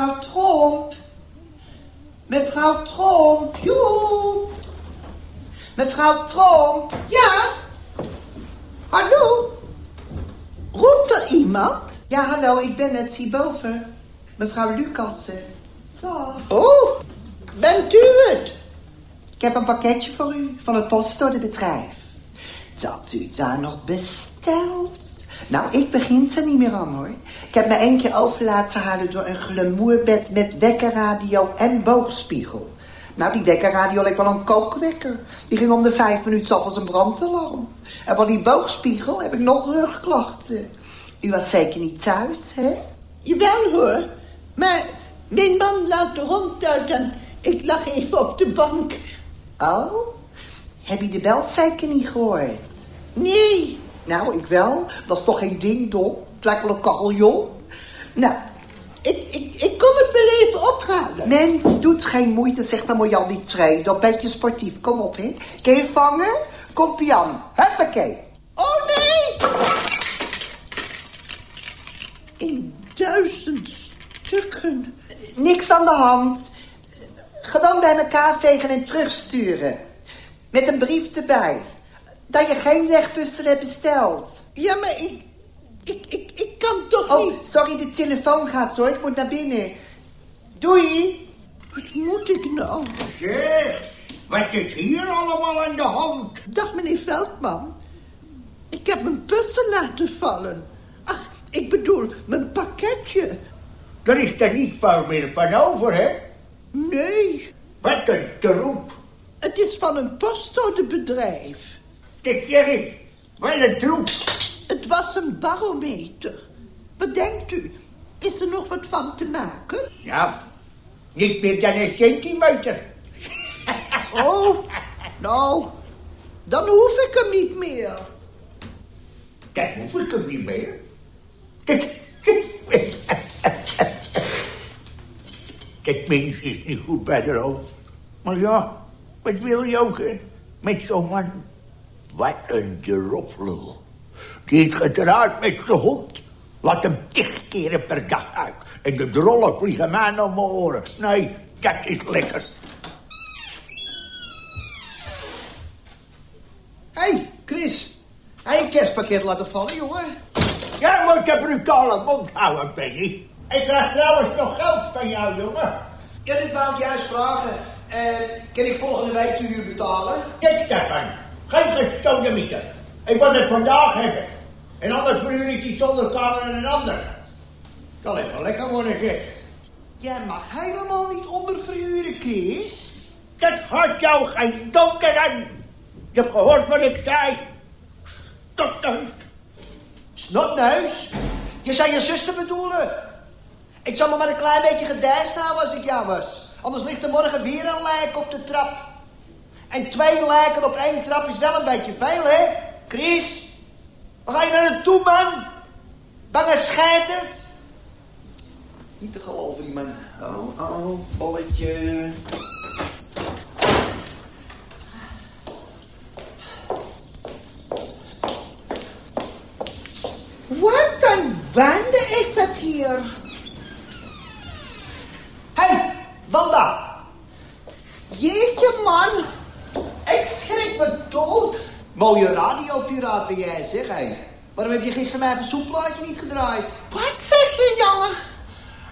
Mevrouw Tromp. Mevrouw Tromp. Joe. Mevrouw Tromp. Ja? Hallo? Roept er iemand? Ja, hallo, ik ben het hierboven. Mevrouw Lucassen. Dag. Oh, bent u het? Ik heb een pakketje voor u van het postordebedrijf. Dat u daar nog bestelt. Nou, ik begin er niet meer aan, hoor. Ik heb me één keer over laten halen door een glamourbed met wekkerradio en boogspiegel. Nou, die wekkerradio leek wel een kookwekker. Die ging om de vijf minuten af als een brandalarm. En van die boogspiegel heb ik nog rugklachten. U was zeker niet thuis, hè? Jawel hoor. Maar mijn man laat de hond uit en ik lag even op de bank. Oh? Heb je de bel zeker niet gehoord? Nee. Nou, ik wel. Dat is toch geen ding, dom? Het lijkt wel een. Nou, Ik, ik, ik kom het wel even ophalen. mens, doet geen moeite, zegt dan moet je al niet schreeuwen. Dat beetje sportief. Kom op, hè. Kun je vangen? Kom, Pian. Huppakee. Oh nee! In duizend stukken. Niks aan de hand. Gewoon bij elkaar vegen en terugsturen. Met een brief erbij. Dat je geen legpuzzel hebt besteld. Ja, maar ik, ik, ik, ik kan toch Oh, niet... sorry, de telefoon gaat zo. Ik moet naar binnen. Doei. Wat moet ik nou? Zeg, wat is hier allemaal aan de hand? Dag meneer Veldman. Ik heb mijn puzzel laten vallen. Ach, ik bedoel, mijn pakketje. Er is er niet veel meer van over, hè? Nee, Wat een troep. het is van een postorderbedrijf. Dat zeg ik. Wat een troep. Het was een barometer. Wat denkt u? Is er nog wat van te maken? Nou, niet meer dan een centimeter. Oh, nou, dan hoef ik hem niet meer. Dat hoef ik hem niet meer. Dat, dat, dat mens is niet goed bij de hoofd. Maar ja, wat wil je ook, hè? Met zo'n man. Wat een droplul. Die heeft gedraaid met zijn hond. Laat hem tig keren per dag uit. En de drollen vliegen mij naar mijn oren. Nee, dat is lekker. Hé, hey, Chris. Heb je een kerstpakket laten vallen, jongen? Jij moet de brutale mond houden, Benny. Ik krijg trouwens nog geld van jou, jongen. Ja, dit wou ik juist vragen. Eh, kan ik volgende week de huur betalen? Kijk daarvan. Geen gestolen mieter. Ik wil het vandaag hebben. En anders verhuur ik die zolderkamer aan een ander. Zal ik wel lekker worden, zeg. Jij mag helemaal niet onderverhuren, Chris. Dat had jou geen donker aan. Je hebt gehoord wat ik zei. Thuis. Snotneus. Je zou je zuster bedoelen. Ik zou me maar een klein beetje gedijst houden als ik jou was. Anders ligt er morgen weer een lijk op de trap. En twee lijken op één trap is wel een beetje veel, hè? Chris, waar ga je naar naartoe, man? Bange scheitert. Niet te geloven, die man. Oh, oh, bolletje. Wat een bende is dat hier. Hé, hey, Wanda. Jeetje man, Ik schrik me dood. Mooie radiopiraat ben jij, zeg hé. Waarom heb je gisteren mijn verzoekplaatje niet gedraaid? wat zeg je jongen?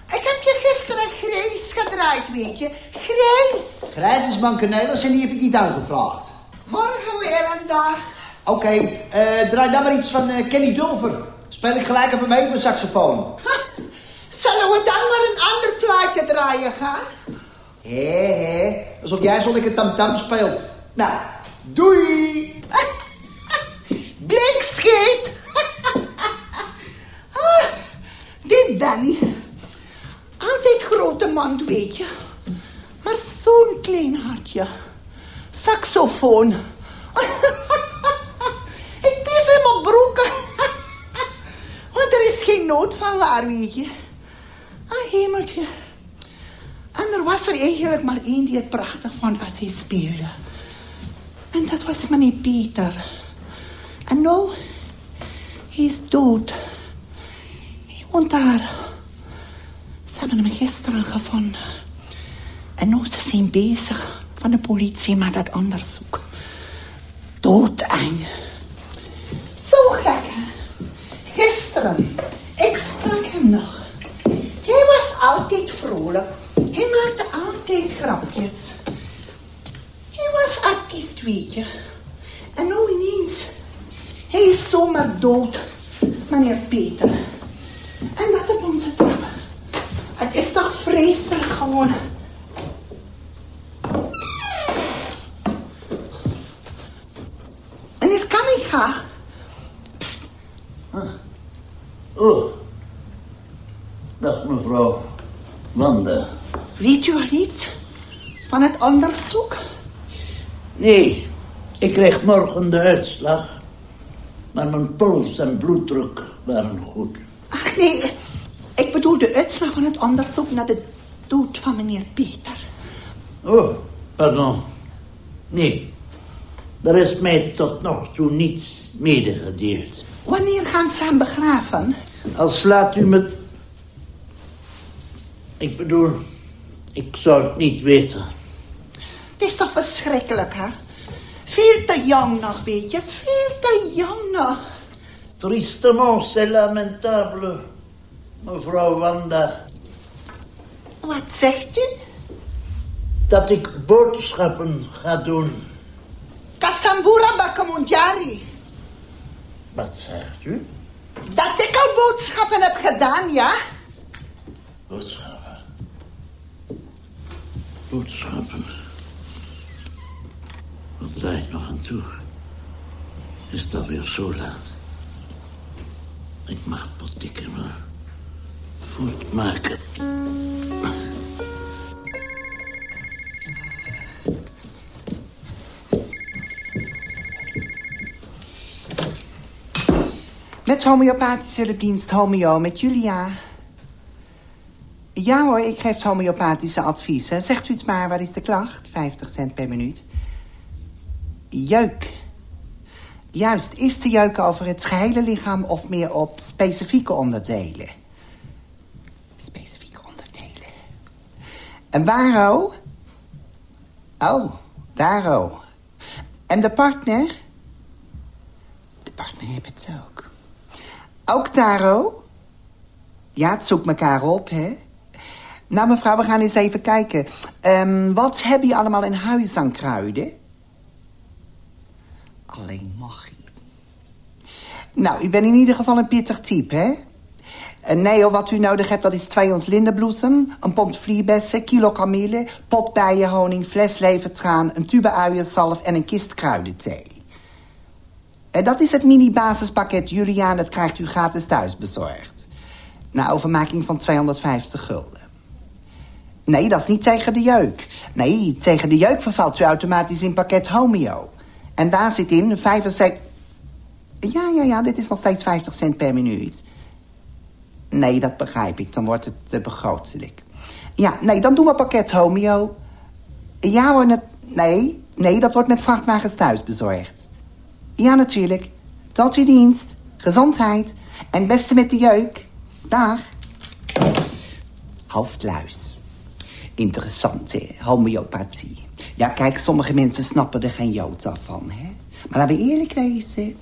Ik heb je gisteren grijs gedraaid, weet je. Grijs. Grijs is mankenelis en die heb ik niet aangevraagd. Morgen weer een dag. Oké, eh, draai dan maar iets van eh, Kenny Dulver. Speel ik gelijk even mee op mijn saxofoon. Ha, Zullen we dan maar een ander plaatje draaien gaan? Hé, hé. Alsof jij zo'n lekker tamtam speelt. Nou, doei! Blikscheet. Ah, Die Danny. Altijd grote man, weet je. Maar zo'n klein hartje. Saxofoon. Ik pis in mijn broeken. Want er is geen nood van waar, weet je. Ah, hemeltje. En er was er eigenlijk maar één die het prachtig vond als hij speelde. En dat was meneer Peter. Nou, hij is dood. Hij woont daar. Ze hebben hem gisteren gevonden. En nu ze bezig van de politie met dat onderzoek. Doodeng. Zo gek, hè? Gisteren, ik sprak hem nog. Hij was altijd vrolijk. Hij maakte altijd grapjes. Je. En nu ineens, hij is zomaar dood, meneer Peter. En dat op onze trap. Het is toch vreselijk gewoon. Wanneer kan ik gaan? Psst, Oh. Dag mevrouw Wanda. weet u al iets van het onderzoek? Nee, ik krijg morgen de uitslag. Maar mijn pols en bloeddruk waren goed. Ach nee, ik bedoel de uitslag van het onderzoek naar de dood van meneer Peter. Oh, pardon. Nee, er is mij tot nog toe niets medegedeeld. Wanneer gaan ze hem begraven? Als laat u me... Ik bedoel, ik zou het niet weten. Het is toch verschrikkelijk, hè? Veel te jong nog, weet je. Veel te jong nog. Tristement, c'est lamentable, mevrouw Wanda. Wat zegt u? Dat ik boodschappen ga doen. Kasambura Bakamunjari. Wat zegt u? Dat ik al boodschappen heb gedaan, ja? Boodschappen. Boodschappen. Wat draait nog aan toe? Is het alweer zo laat? Ik mag pottikken maar voortmaken. Met homeopathische hulpdienst Homeo met Julia. Ja hoor, ik geef homeopathische adviezen. Zegt u het maar, wat is de klacht? 50 cent per minuut. Jeuk. Juist, is de jeuk over het gehele lichaam of meer op specifieke onderdelen? Specifieke onderdelen. En waar, Oh, daar, oh. En de partner? De partner heeft het ook. Ook Taro? Ja, het zoekt elkaar op, hè? Nou, mevrouw, we gaan eens even kijken. Ehm, wat heb je allemaal in huis aan kruiden? Alleen magie. Nou, u bent in ieder geval een pittig type, hè? Eh, nee, wat u nodig hebt, dat is twee ons lindenbloesem... een pond vlierbessen, kilo kamille, pot bijenhoning, fles levertraan... een tube uienzalf en een kist kruidenthee. En dat is het mini-basispakket Juliaan. Dat krijgt u gratis thuis bezorgd. Na overmaking van 250 gulden. Nee, dat is niet tegen de jeuk. Nee, tegen de jeuk vervalt u automatisch in pakket Homeo. En daar zit in 65... Ja, ja, ja, dit is nog steeds 50 cent per minuut. Nee, dat begrijp ik. Dan wordt het te begrotelijk. Ja, nee, dan doen we pakket Homeo. Ja hoor, net... nee, nee, dat wordt met vrachtwagens thuis bezorgd. Ja, natuurlijk. Tot uw dienst. Gezondheid. En beste met de jeuk. Dag. Hoofdluis. Interessant, hè? Homeopathie. Ja, kijk, sommige mensen snappen er geen jood af van, hè? Maar laten we eerlijk wezen.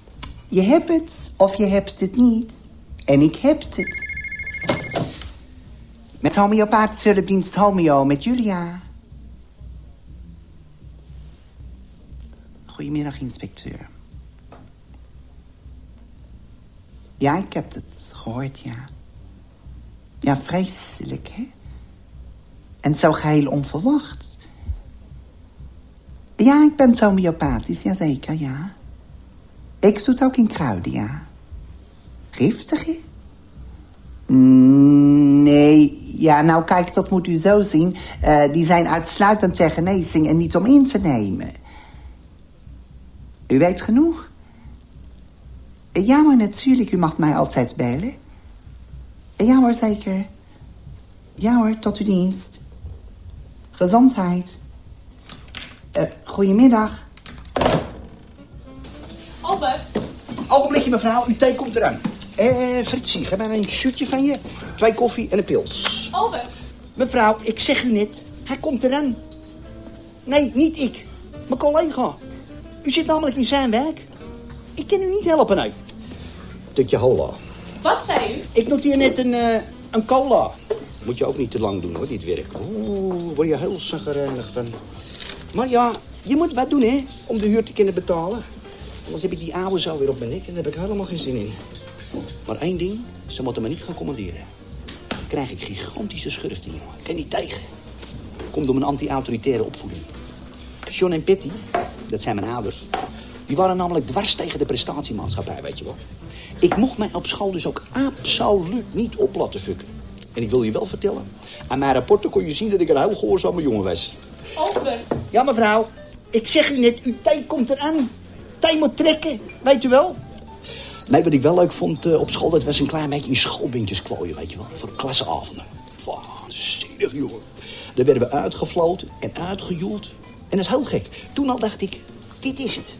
Je hebt het of je hebt het niet. En ik heb het. Met homeopathische hulpdienst Homeo met Julia. Goedemiddag, inspecteur. Ja, ik heb het gehoord, ja. Ja, vreselijk, hè? En zo geheel onverwacht. Ja, ik ben homeopathisch, jazeker, ja. Ik doe het ook in kruiden, ja. Giftig, hè? Mm, Nee, ja, nou kijk, dat moet u zo zien. Eh, die zijn uitsluitend ter genezing en niet om in te nemen. U weet genoeg? Ja, maar natuurlijk, u mag mij altijd bellen. Ja hoor, zeker. Ja hoor, tot uw dienst. Gezondheid. Eh, goedemiddag. Albert, Ogenblikje, mevrouw. Uw thee komt eraan. Eh, Fritsie, geef mij een shootje van je. twee koffie en een pils. Over. Mevrouw, ik zeg u net, hij komt eraan. Nee, niet ik. Mijn collega. U zit namelijk in zijn werk. Ik kan u niet helpen, nee. Tutje hola. Wat zei u? Ik noteer net een, eh, een cola. Moet je ook niet te lang doen, hoor, dit werk. Oeh, word je heel zagrijnig van. Maar ja, je moet wat doen, hè, om de huur te kunnen betalen. Anders heb ik die oude zo weer op mijn nek en daar heb ik helemaal geen zin in. Maar één ding, ze moeten me niet gaan commanderen. Dan krijg ik gigantische schurften, jongen. Ik kan niet tegen. Komt door mijn anti-autoritaire opvoeding. John en Pitty, dat zijn mijn ouders... die waren namelijk dwars tegen de prestatiemaatschappij, weet je wel. Ik mocht mij op school dus ook absoluut niet op laten fucken. En ik wil je wel vertellen... aan mijn rapporten kon je zien dat ik een heel gehoorzame jongen was. Over. Ja, mevrouw. Ik zeg u net, uw tijd komt eraan. Tijd moet trekken, weet u wel? Nee, wat ik wel leuk vond eh, op school... dat was een klein beetje in schoolbindjes klooien, weet je wel. Voor klasseavonden. Waanzinnig, jongen. Daar werden we uitgefloten en uitgejoeld. En dat is heel gek. Toen al dacht ik, dit is het.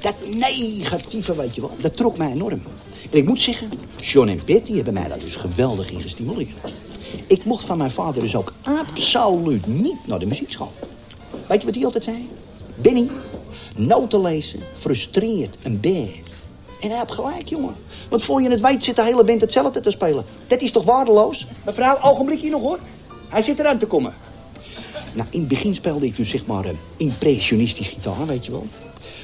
Dat negatieve, weet je wel, dat trok mij enorm. En ik moet zeggen, John en Betty hebben mij daar dus geweldig in gestimuleerd. Ik mocht van mijn vader dus ook absoluut niet naar de muziekschool. Weet je wat hij altijd zei? Benny, noten lezen frustreert een band. En hij heeft gelijk, jongen. Want voor je het weet zit de hele band hetzelfde te spelen. Dat is toch waardeloos? Mevrouw, ogenblikje nog hoor. Hij zit eraan te komen. Nou, in het begin speelde ik dus zeg maar eh, impressionistisch gitaar, weet je wel.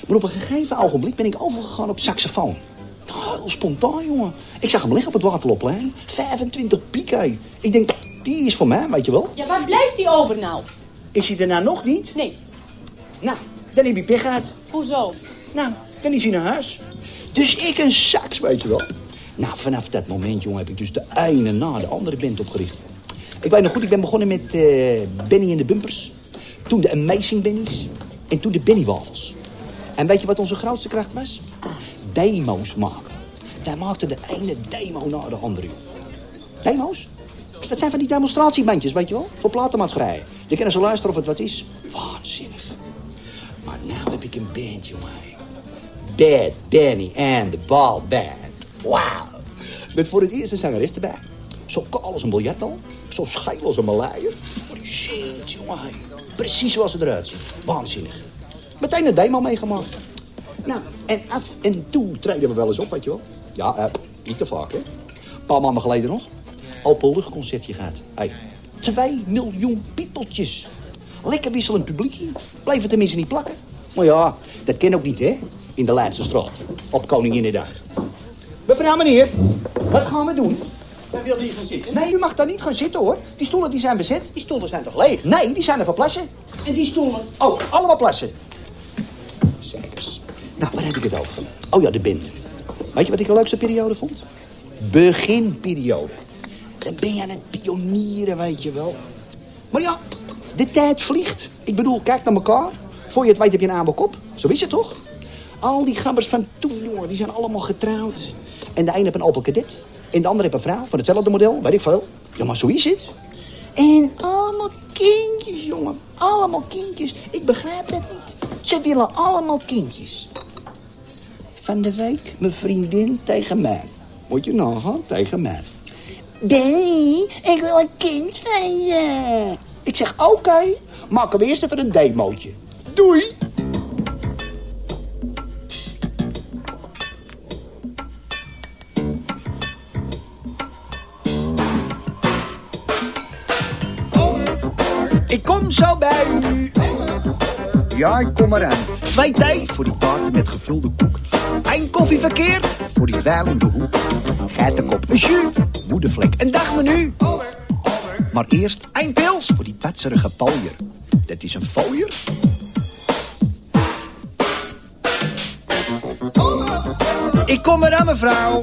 Maar op een gegeven ogenblik ben ik overgegaan op saxofoon. Nou, heel spontaan, jongen. Ik zag hem liggen op het Waterloopplein. 25 piek. Ik denk, die is voor mij, weet je wel. Ja, waar blijft die over nou? Is hij nou nog niet? Nee. Nou, dan heb je pech gehad. Hoezo? Nou, dan is hij naar huis. Dus ik een sax, weet je wel. Nou, vanaf dat moment, jongen, heb ik dus de ene na de andere band opgericht. Ik weet nog goed, ik ben begonnen met eh, Benny en de Bumpers. Toen de Amazing Bennies. En toen de Benny Wafels. En weet je wat onze grootste kracht was? Demo's maken. Wij maakten de ene demo na de andere. Demo's? Dat zijn van die demonstratiebandjes, weet je wel? Voor platenmaatschappijen. Je kunnen ze luisteren of het wat is. Waanzinnig. Maar nu heb ik een band, jongen. Bad Danny and the Ball Band. Wauw. Met voor het eerst een zangeres erbij. Zo kaal als een biljartbal. Zo schijl als een maleier. Maar die zingt, jongen. Precies zoals ze eruit ziet. Waanzinnig. Meteen een demo meegemaakt. Nou, en af en toe treden we wel eens op, weet je wel. Ja, eh, niet te vaak, hè. Een paar maanden geleden nog. Openluchtconcertje gehad. Hey, twee miljoen piepeltjes. Lekker wisselend publiekje. Bleven tenminste niet plakken. Maar ja, dat ken ook niet, hè. In de Leidse straat. Op Koninginnedag. Mevrouw, meneer. Wat gaan we doen? Waar wil die gaan zitten? Nee, u mag daar niet gaan zitten, hoor. Die stoelen die zijn bezet. Die stoelen zijn toch leeg? Nee, die zijn er voor plassen. En die stoelen? Oh, allemaal plassen. Zeikers. Nou, waar heb ik het over? Oh ja, de band. Weet je wat ik de leukste periode vond? Beginperiode. Dan ben je aan het pionieren, weet je wel. Maar ja, de tijd vliegt. Ik bedoel, kijk naar elkaar. Voor je het weet heb je een oude kop. Zo is het toch? Al die gabbers van toen, jongen, die zijn allemaal getrouwd. En de een heeft een Opel Kadett. En de andere heeft een vrouw van hetzelfde model, weet ik veel. Ja, maar zo is het. En allemaal kindjes, jongen. Allemaal kindjes. Ik begrijp dat niet. Ze willen allemaal kindjes. Van de week mijn vriendin tegen mij. Moet je nagaan, tegen mij. Danny, ik wil een kind van je. Ik zeg, oké, maken we eerst even een demootje. Doei. Ik kom zo bij u. Ja, ik kom eraan. Twee thee voor die taarten met gevulde koek. Eén koffieverkeer voor die dweil in de hoek. Geitenkop een jus, moedervlek een dagmenu. Maar eerst één pils voor die patserige pooier. Dat is een fooier. Ik kom eraan, mevrouw.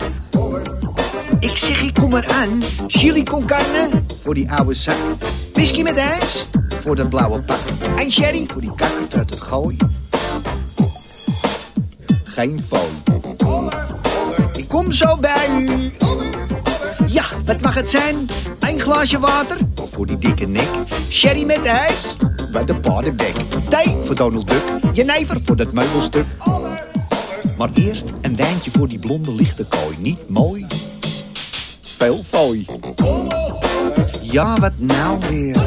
Ik zeg, ik kom eraan. Chili con carne voor die oude zak. Whisky met ijs voor dat blauwe pak. En sherry voor die kakkert uit het gooi. Geen fooi. Ik kom zo bij u. Ja, wat mag het zijn? Een glaasje water voor die dikke nek. Sherry met ijs bij de paardenbek. Thee voor Donald Duck. Jenever voor dat meubelstuk. Maar eerst een wijntje voor die blonde lichte kooi. Niet mooi. speelfooi. Ja, wat nou weer?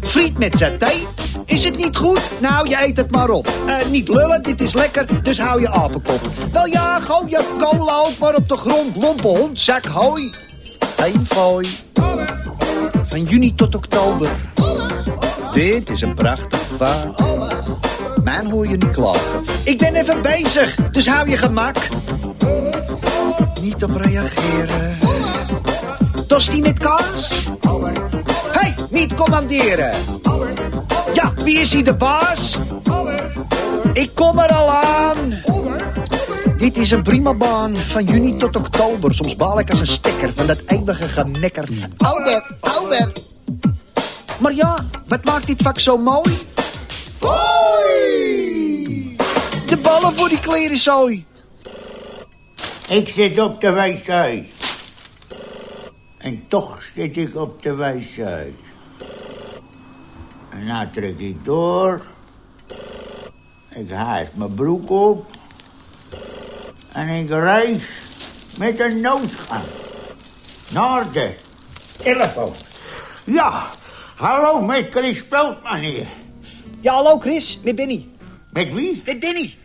Friet met saté? Is het niet goed? Nou, je eet het maar op. Eh, niet lullen, dit is lekker, dus hou je apenkop. Wel ja, gooi je cola ook maar op de grond. Lompe hond, zak hooi. Eén fooi. Van juni tot oktober. Dit is een prachtig vaart. Mijn hoor je niet klagen. Ik ben even bezig, dus hou je gemak. Niet op reageren. Tosti met kaas? hey, niet commanderen. Ja, wie is hier de baas? Ik kom er al aan. Dit is een prima baan, van juni tot oktober. Soms baal ik als een stekker van dat eeuwige gemekker. Ouder, ouder. Maar ja, wat maakt dit vak zo mooi? De ballen voor die klerenzooi. Ik zit op de wijsheid. En toch zit ik op de wijsheid. En nou trek ik door. Ik haas mijn broek op. En ik reis met een noodgang. Naar de telefoon. Ja, hallo met Chris Peltman hier. Ja, hallo Chris, met Benny. Met wie? Met Benny.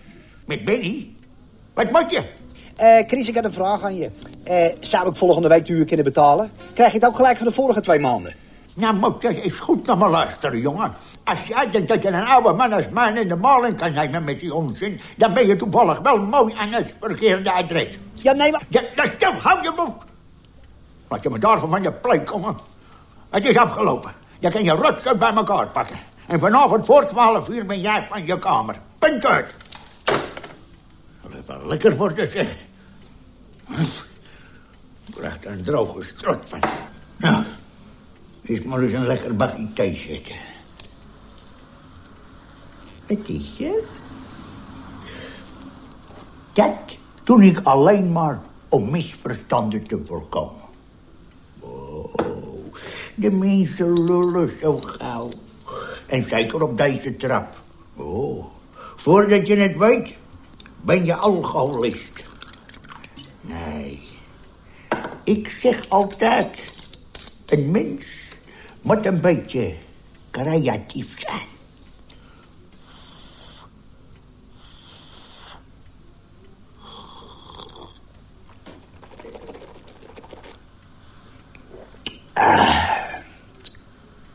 Met Benny? Wat moet je? Eh, Chris, ik heb een vraag aan je. Eh, zou ik volgende week de huur kunnen betalen? Krijg je het ook gelijk voor de vorige twee maanden? Nou, moet je eens goed naar me luisteren, jongen. Als jij denkt dat je een oude man als mij in de maling kan nemen met die onzin... dan ben je toevallig wel mooi aan het verkeerde adres. Ja, nee, maar... Ja, nou, stil, hou je mond. Laat je me daarvan van je plek komen. Het is afgelopen. Je kan je rotzooi bij elkaar pakken. En vanavond voor twaalf uur ben jij van je kamer. Punt uit. Dat is wel lekker voor te zeggen. Ik krijg er een droge strot van. Nou, eerst maar eens een lekker bakje thee zetten. Wat is er? Dat doe ik alleen maar om misverstanden te voorkomen. Oh, de mensen lullen zo gauw. En zeker op deze trap. Oh, voordat je het weet, ben je alcoholist. Nee, ik zeg altijd, een mens moet een beetje creatief zijn.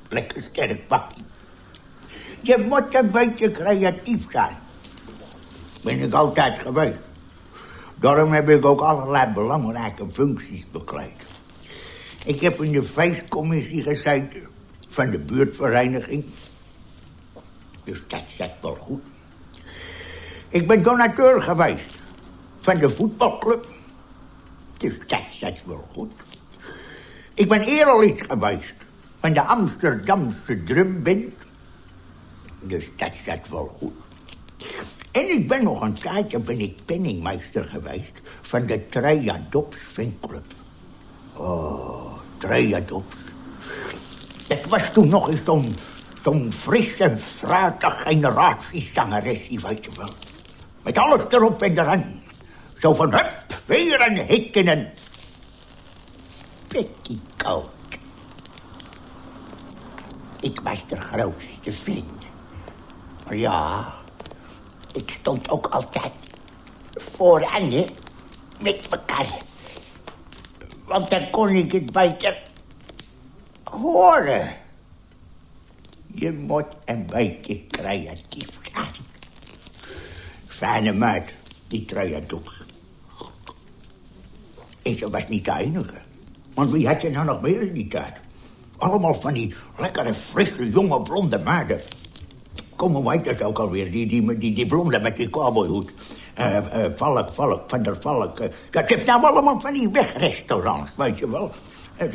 Lekker sterk bakkie. Je moet een beetje creatief zijn. Ben ik altijd geweest. Daarom heb ik ook allerlei belangrijke functies bekleed. Ik heb in de feestcommissie gezeten van de buurtvereniging. Dus dat zat wel goed. Ik ben donateur geweest van de voetbalclub. Dus dat zat wel goed. Ik ben erelid geweest van de Amsterdamse drumband. Dus dat zat wel goed. En ik ben nog een tijdje ben ik penningmeester geweest van de Treya Dops. Oh, Treya Dops. Dat was toen nog eens zo'n zo'n fris en fruitig generatiezangeressie, weet je wel. Met alles erop en eraan. Zo van hup, weer een hik in een petticoat. Ik was de grootste fan. Maar ja, ik stond ook altijd vooraan, hè, met elkaar. Want dan kon ik het beter horen. Je moet een beetje creatief zijn. Fijne meid, die. En ze was niet de enige. Want wie had je nou nog meer in die tijd? Allemaal van die lekkere, frisse, jonge, blonde meiden. Kom, hoe heet dat ook alweer? Die, die, die, die blonde met die cowboyhoed. Eh eh, Valk, Valk, Van der Valk. dat heeft nou allemaal van die wegrestaurants, weet je wel. Eh,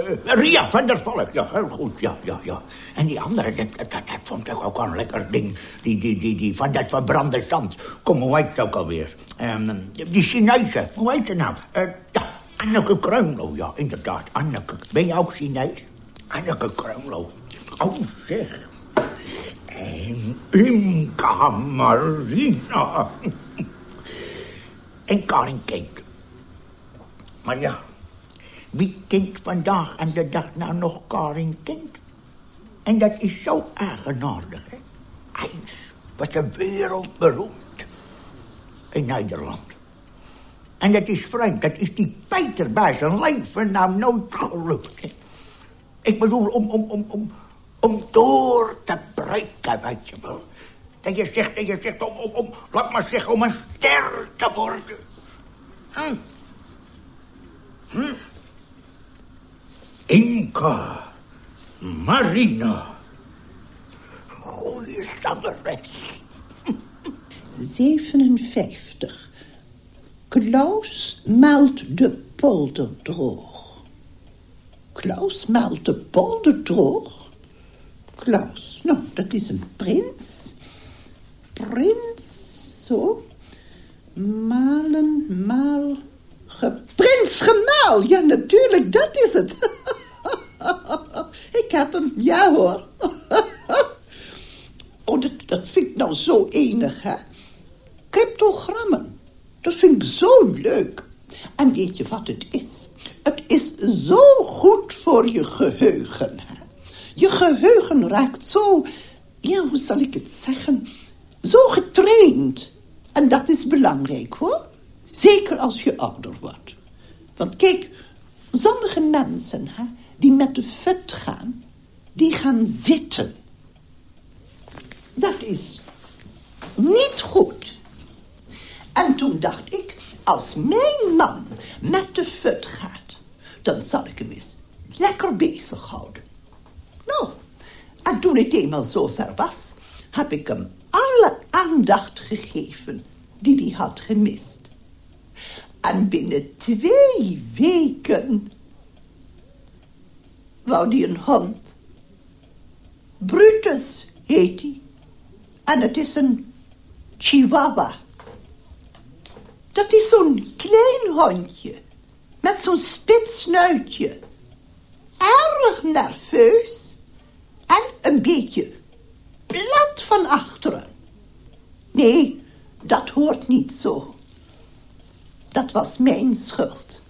eh, Ria van der Valk, ja, heel goed, ja, ja, ja. En die andere, dat, dat, dat vond ik ook een lekker ding. Die, die, die, die van dat verbrande zand. Kom, hoe heet het ook alweer? Ehm, die Chinese, hoe heet ze nou? Ja, Anneke Kreumlo, ja, inderdaad. Anneke, ben je ook Chinees? Anneke Kreumlo. Oh, zeg. En Imka Marina. En Karin Kink. Maar ja, Wie kent vandaag aan de dag nou nog Karin kent? En dat is zo eigenaardig, hè? Eens was een wereldberoemd in Nederland. En dat is vreemd, dat is die Peter bij zijn leven nou nooit gelukt. Hè? Ik bedoel, om, om, om, om, om door te breken, weet je wel. Dat je zegt, dat je zegt om, om, om, laat maar zeggen, om een ster te worden. Hm? Hm? Inka, Marina. Goeie zangeres. 57. Klaus maalt de polder droog. Klaus maalt de polder droog? Klaus, nou, dat is een prins. Prins, zo. Malen, maal, ge, prins gemaal. Ja, natuurlijk, dat is het. Ik heb hem, ja hoor. Oh, dat, dat vind ik nou zo enig, hè? Cryptogrammen. Dat vind ik zo leuk. En weet je wat het is? Het is zo goed voor je geheugen. Hè? Je geheugen raakt zo, ja, hoe zal ik het zeggen? Zo getraind. En dat is belangrijk, hoor. Zeker als je ouder wordt. Want kijk, sommige mensen hè, die met de fut gaan, die gaan zitten. Dat is niet goed. En toen dacht ik, als mijn man met de fut gaat, dan zal ik hem eens lekker bezighouden. Nou, en toen het eenmaal zover was, heb ik hem alle aandacht gegeven die hij had gemist. En binnen twee weken wou die een hond. Brutus heet hij. En het is een chihuahua. Dat is zo'n klein hondje. Met zo'n spits snuitje. Erg nerveus. En een beetje plat van achteren. Nee, dat hoort niet zo. Dat was mijn schuld.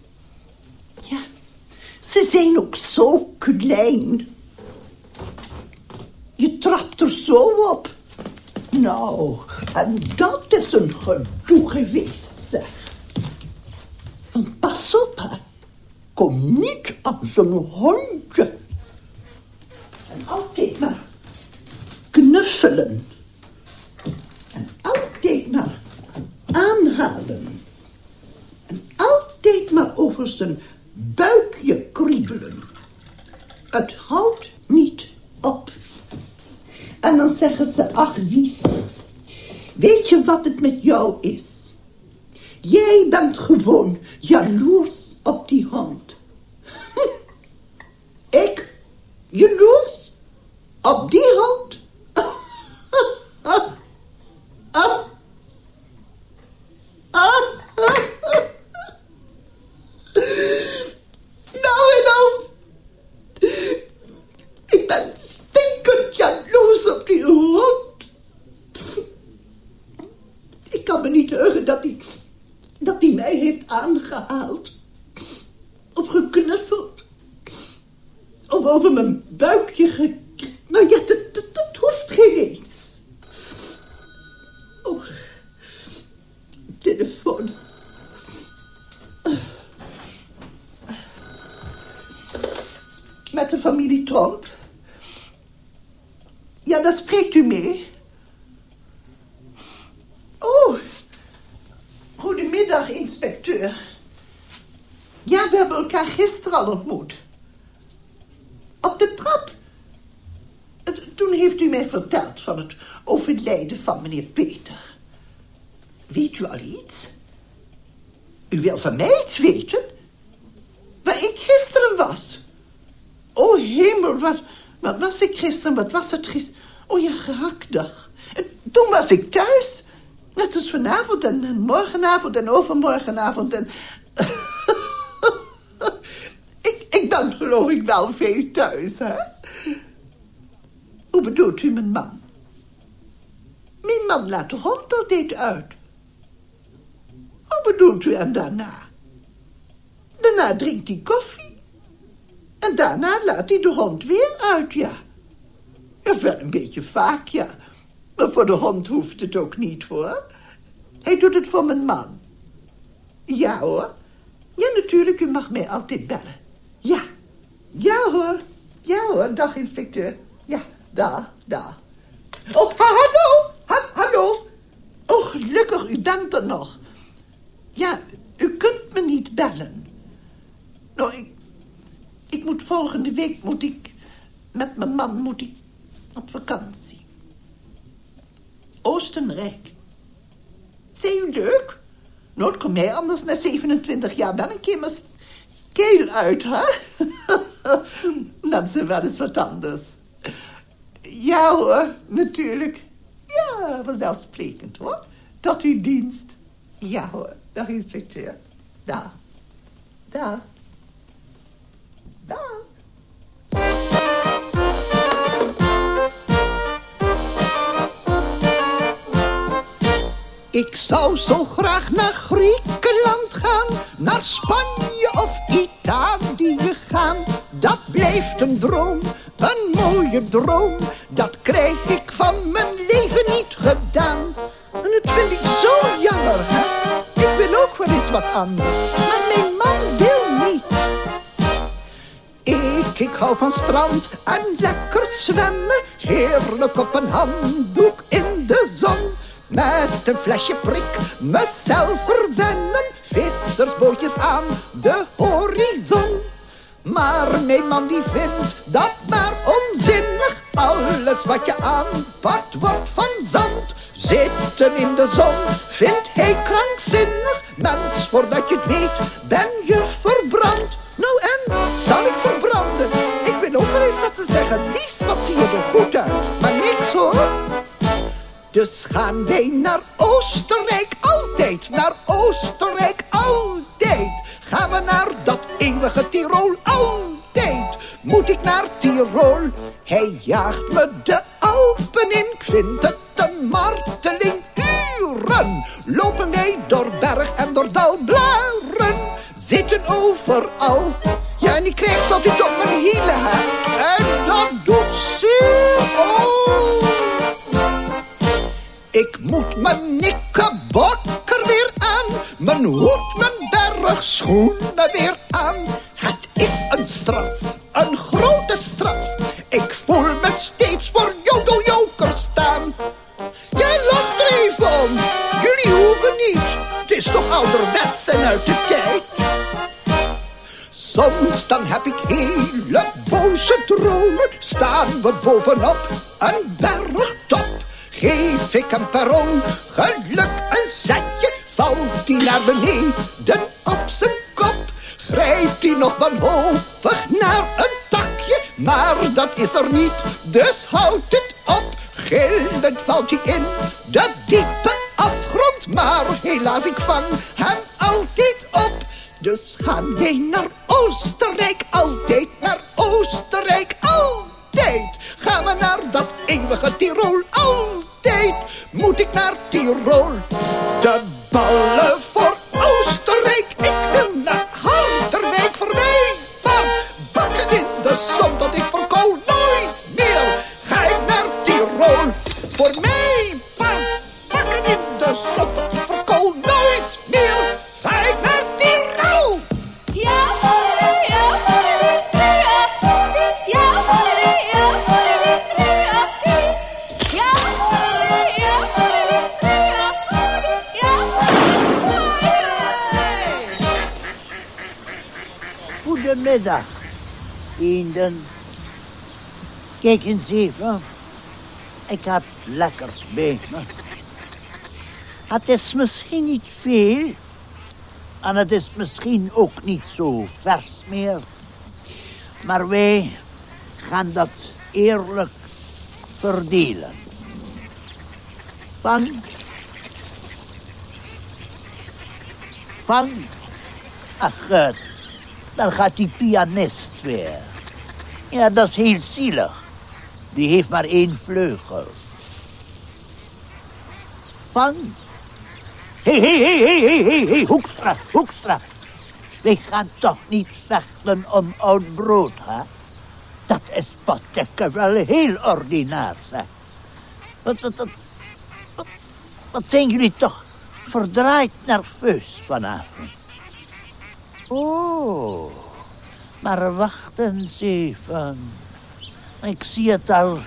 Ja, ze zijn ook zo klein. Je trapt er zo op. Nou, en dat is een gedoe geweest, zeg. Want pas op. Kom niet aan zo'n hondje. En altijd maar En altijd maar aanhalen. En altijd maar over zijn buikje kriebelen. Het houdt niet op. En dan zeggen ze, ach Wies, weet je wat het met jou is? Jij bent gewoon jaloers op die hond. Ik? Jaloers? Op die hond? Oh. Meneer Peter. Weet u al iets? U wil van mij iets weten? Waar ik gisteren was? Oh hemel, wat, wat was ik gisteren? Wat was het gisteren? Oh ja, gehaktdag. En Toen was ik thuis. Net als vanavond en, en morgenavond en overmorgenavond en... ik, ik ben geloof ik wel veel thuis, hè? Hoe bedoelt u mijn man? Man laat de hond er dit uit. Hoe bedoelt u en daarna? Daarna drinkt hij koffie. En daarna laat hij de hond weer uit, ja. Ja, wel een beetje vaak, ja. Maar voor de hond hoeft het ook niet, hoor. Hij doet het voor mijn man. Ja, hoor. Ja, natuurlijk, u mag mij altijd bellen. Ja. Ja, hoor. Ja, hoor. Dag, inspecteur. Ja, daar, daar. Oh, ha- hallo. Gelukkig, u bent er nog. Ja, u kunt me niet bellen. Nou, ik... Ik moet volgende week, moet ik... Met mijn man moet ik op vakantie. Oostenrijk. Zijn u leuk? Het komt mij anders na 27 jaar ben een keer mijn keel uit, hè? Dat is wel eens wat anders. Ja hoor, natuurlijk. Ja, vanzelfsprekend hoor. Tot uw dienst. Ja hoor, dag inspecteur. Dag. Dag. Dag. Ik zou zo graag naar Griekenland gaan, naar Spanje of Italië gaan. Dat blijft een droom, een mooie droom. Dat krijg ik van mijn leven niet gedaan. En dat vind ik zo jammer. Ik wil ook wel eens wat anders, maar mijn man wil niet. Ik, ik hou van strand en lekker zwemmen. Heerlijk op een handdoek in de zon. Met een flesje prik mezelf verwennen. Vissersbootjes aan de horizon. Maar mijn man die vindt dat maar onzinnig. Alles wat je aanpakt wordt van zand. Zitten in de zon vindt hij krankzinnig. Mens, voordat je het weet, ben je verbrand. Nou en, zal ik verbranden? Ik wil ook wel eens dat ze zeggen, Lies, wat zie je er goed uit. Maar niks hoor. Dus gaan wij naar Oostenrijk, altijd naar Oostenrijk, altijd. Gaan we naar dat eeuwige Tirol, altijd. Moet ik naar Tirol? Hij jaagt me de Alpen in, ik vind het een marteling. Uren lopen wij door berg en door dal, blaren zitten overal. Ja, en ik krijg altijd op mijn hielen. En dat doet zeer. Oh. Ik moet mijn knikkerbokker weer aan. Mijn hoed, mijn bergschoenen weer aan. Het is een straf, en uit de. Soms dan heb ik hele boze dromen. Staan we bovenop een bergtop. Geef ik een perron geluk een zetje. Valt hij naar beneden op zijn kop. Grijpt hij nog wanhopig naar een takje. Maar dat is er niet, dus houd het op. Gillend valt hij in de diepe afgrond. Maar helaas, ik vang hem altijd op. Dus gaan wij naar Oostenrijk, altijd naar Oostenrijk, altijd. Gaan we naar dat eeuwige Tirol, altijd. Moet ik naar Tirol. De ballen voor vrienden. Kijk eens even. Ik heb lekkers bij me. Het is misschien niet veel. En het is misschien ook niet zo vers meer. Maar wij gaan dat eerlijk verdelen. Van... Van... Ach, eh, daar gaat die pianist weer. Ja, dat is heel zielig. Die heeft maar één vleugel. Van... Hé, hé, hé, hé, hé, Hoekstra, Hoekstra. Wij gaan toch niet vechten om oud brood, hè? Dat is patekke wel heel ordinair, zeg. Wat, wat, wat, wat, wat zijn jullie toch verdraaid nerveus vanavond? Oh, maar wacht eens even. Ik zie het al.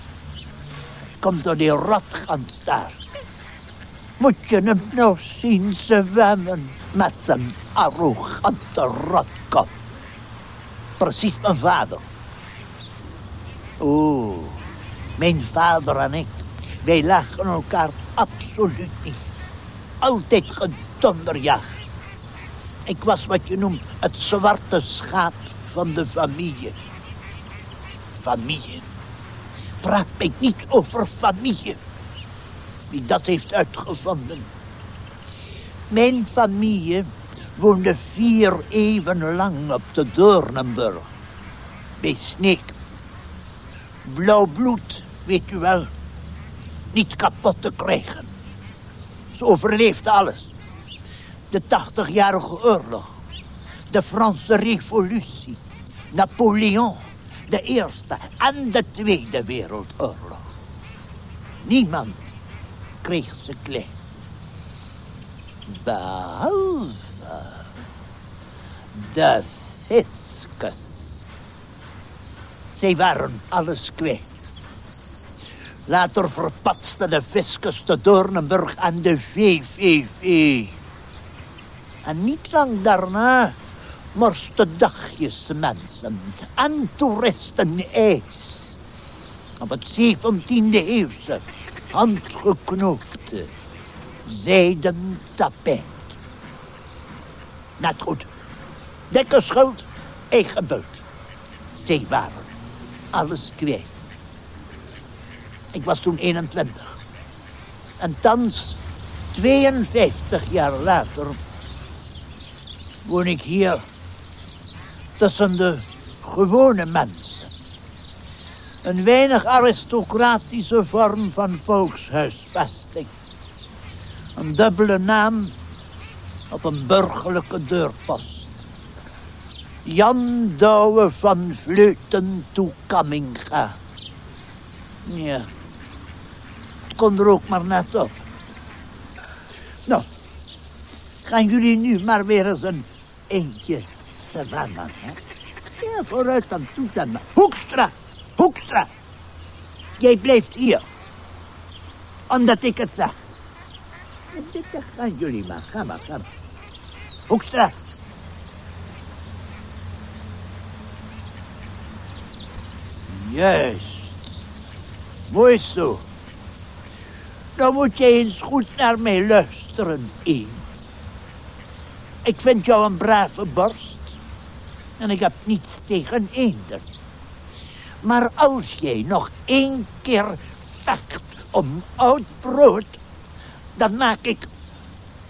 Het komt door die rotgans daar. Moet je hem nou zien zwemmen met zijn arrogante rotkop. Precies mijn vader. Oeh, mijn vader en ik, wij lagen elkaar absoluut niet. Altijd gedonderjaagd. Ik was wat je noemt het zwarte schaap van de familie. Familie. Praat mij niet over familie. Wie dat heeft uitgevonden. Mijn familie woonde vier eeuwen lang op de Doornenburg. Bij Sneek. Blauw bloed, weet u wel. Niet kapot te krijgen. Ze overleefde alles. De tachtigjarige oorlog. De Franse revolutie. Napoleon. De Eerste en de Tweede Wereldoorlog. Niemand kreeg ze klein. Behalve de fiscus. Zij waren alles kwijt. Later verpatste de fiscus de Doornenburg aan de VVV. En niet lang daarna morsten dagjes mensen en toeristen ijs. Op het 17e eeuwse handgeknoopte zijden tapijt. Net goed. Dikke schuld, eigen bult. Zij waren alles kwijt. Ik was toen 21. En thans, 52 jaar later, woon ik hier tussen de gewone mensen. Een weinig aristocratische vorm van volkshuisvesting. Een dubbele naam op een burgerlijke deurpost. Jan Douwe van Vleuten toe Kamminga. Ja, het kon er ook maar net op. Nou, gaan jullie nu maar weer eens een eentje Ja, vooruit dan, toe dan maar. Hoekstra, Hoekstra. Jij blijft hier. Omdat ik het. Ja, dit gaan jullie maar, ga maar, ga maar. Hoekstra. Juist. Mooi zo. Dan moet jij eens goed naar mij luisteren, eend. Ik vind jou een brave borst. En ik heb niets tegen eenden. Maar als jij nog één keer vecht om oud brood... dan maak ik...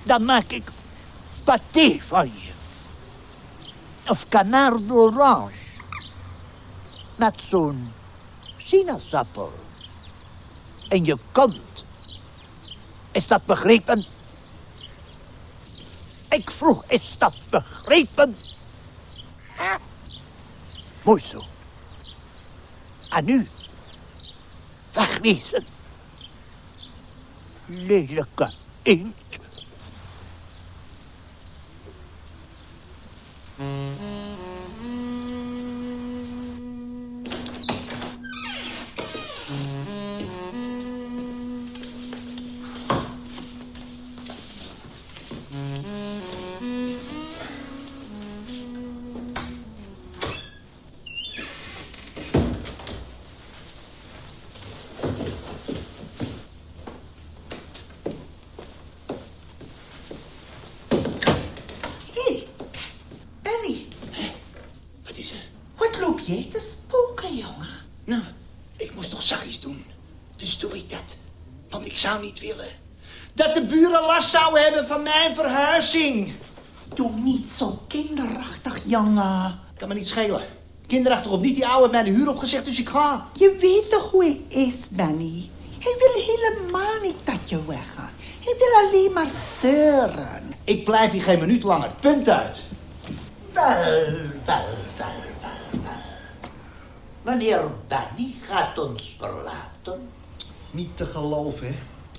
dan maak ik paté van je. Of canard orange. Met zo'n sinaasappel. In je kont. Is dat begrepen? Ik vroeg, is dat begrepen? Mooi zo. En nu? Wegwezen. Lelijke eend. Hé, jij te spoken, jongen? Nou, ik moest toch zachtjes doen. Dus doe ik dat. Want ik zou niet willen... dat de buren last zouden hebben van mijn verhuizing. Doe niet zo kinderachtig, jongen. Kan me niet schelen. Kinderachtig of niet, die oude heeft mij de huur opgezegd, dus ik ga. Je weet toch hoe hij is, Benny? Hij wil helemaal niet dat je weggaat. Hij wil alleen maar zeuren. Ik blijf hier geen minuut langer. Punt uit. Wel, wel, wel, wel, wel. Meneer Benny gaat ons verlaten. Niet te geloven, hè?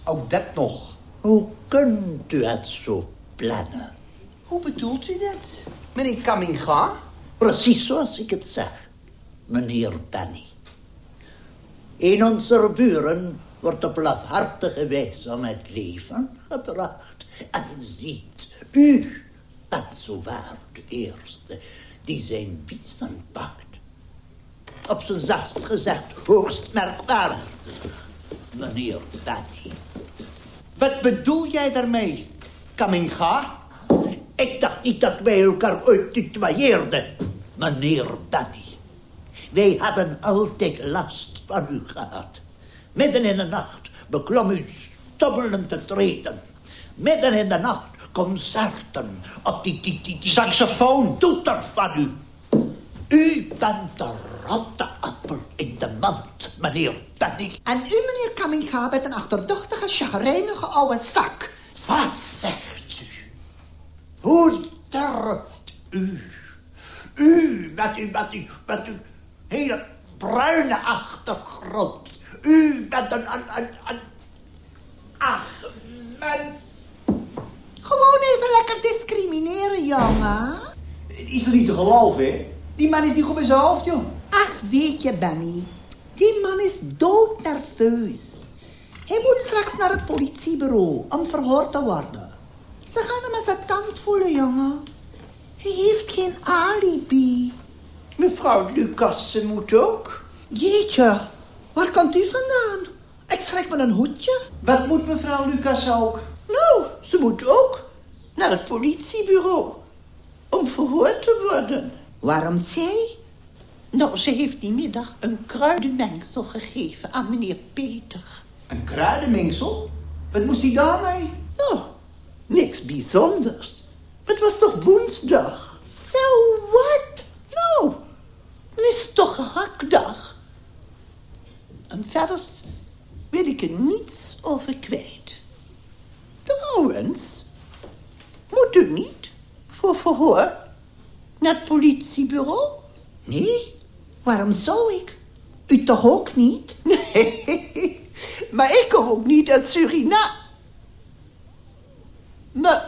Ook dat nog. Hoe kunt u het zo plannen? Hoe bedoelt u dat, meneer Kamminga? Precies zoals ik het zeg, meneer Benny. Een onze buren wordt op lafhartige wijze om het leven gebracht. En ziet, u bent zowaar de eerste die zijn biezen pakt. Op zijn zachtst gezegd hoogst merkwaardig, meneer Benny. Wat bedoel jij daarmee, Kamminga? Ik dacht niet dat wij elkaar ooit tutoyeerden, meneer Benny. Wij hebben altijd last van u gehad. Midden in de nacht beklom u stobbelend te treden. Midden in de nacht concerten op die, die, die, die Saxofoon. toeter van u. U bent de rotte appel in de mand, meneer Benny. En u, meneer Kamminga, bent een achterdochtige, chagrijnige oude zak. Wat zegt u? Hoe durft u? U met uw, met uw, met uw hele bruine achtergrond. U bent een, een, een, een... Ach, mens. Gewoon even lekker discrimineren, jongen. Het is toch niet te geloven, hè? Die man is niet goed bij zijn hoofd, joh. Ach, weet je, Benny. Die man is doodnerveus. Hij moet straks naar het politiebureau om verhoord te worden. Ze gaan hem aan zijn tand voelen, jongen. Hij heeft geen alibi. Mevrouw Lucas, ze moet ook. Jeetje, waar komt u vandaan? Ik schrik me een hoedje. Wat moet mevrouw Lucas ook? Nou, ze moet ook naar het politiebureau om verhoord te worden. Waarom zij? Nou, ze heeft die middag een kruidenmengsel gegeven aan meneer Peter. Een kruidenmengsel? Wat moest hij daarmee? Nou, niks bijzonders. Het was toch woensdag? So what? Nou, dan is het toch gehaktdag. En verder weet ik er niets over kwijt. Trouwens, moet u niet voor verhoor naar het politiebureau? Nee, waarom zou ik? U toch ook niet? Nee, maar ik kan ook niet uit Suriname. Me...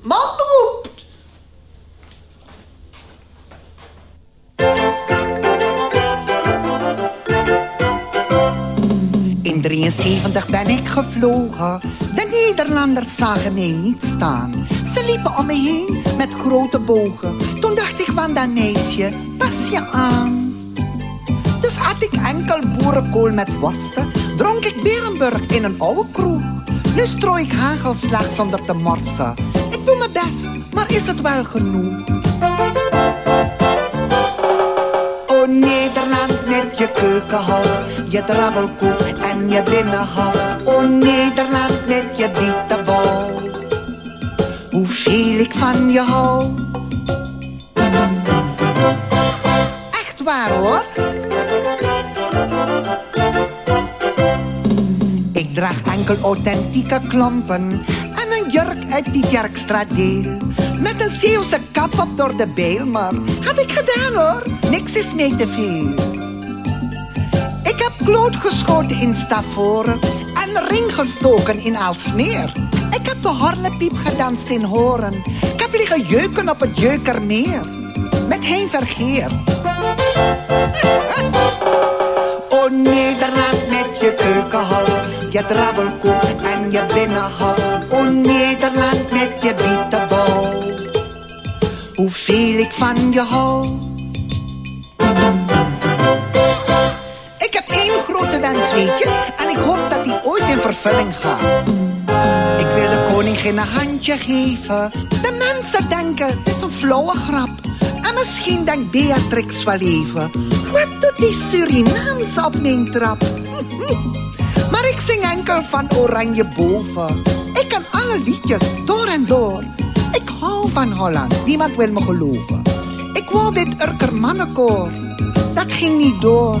Manroep! 1973 ben ik gevlogen. De Nederlanders zagen mij niet staan. Ze liepen om me heen met grote bogen. Toen dacht ik van dat meisje, pas je aan. Dus had ik enkel boerenkool met worsten. Dronk ik Berenburg in een oude kroeg. Nu strooi ik hagelslag zonder te morsen. Ik doe mijn best, maar is het wel genoeg? Je keukenhof, je drabbelkoek en je binnenhof. O Nederland met je bietenbal, hoeveel ik van je hou. Echt waar hoor. Ik draag enkel authentieke klompen en een jurk uit die Kerkstraatdeel. Met een Zeeuwse kap op door de beel, maar heb ik gedaan hoor. Niks is mee te veel. Kloot geschoten in Stavoren en ring gestoken in Aalsmeer. Ik heb de horlepiep gedanst in Horen. Ik heb liggen jeuken op het Jeukermeer. Met Hein Vergeer. O Nederland met je keukenhof, je drabbelkoek en je binnenhof. O Nederland met je bietenbal, hoeveel ik van je hou. En ik hoop dat die ooit in vervulling gaat. Ik wil de koningin een handje geven. De mensen denken, het is een flauwe grap. En misschien denkt Beatrix wel even. Wat doet die Surinaams op mijn trap? Maar ik zing enkel van oranje boven. Ik kan alle liedjes door en door. Ik hou van Holland, niemand wil me geloven. Ik wou dit Urker mannenkoor. Dat ging niet door.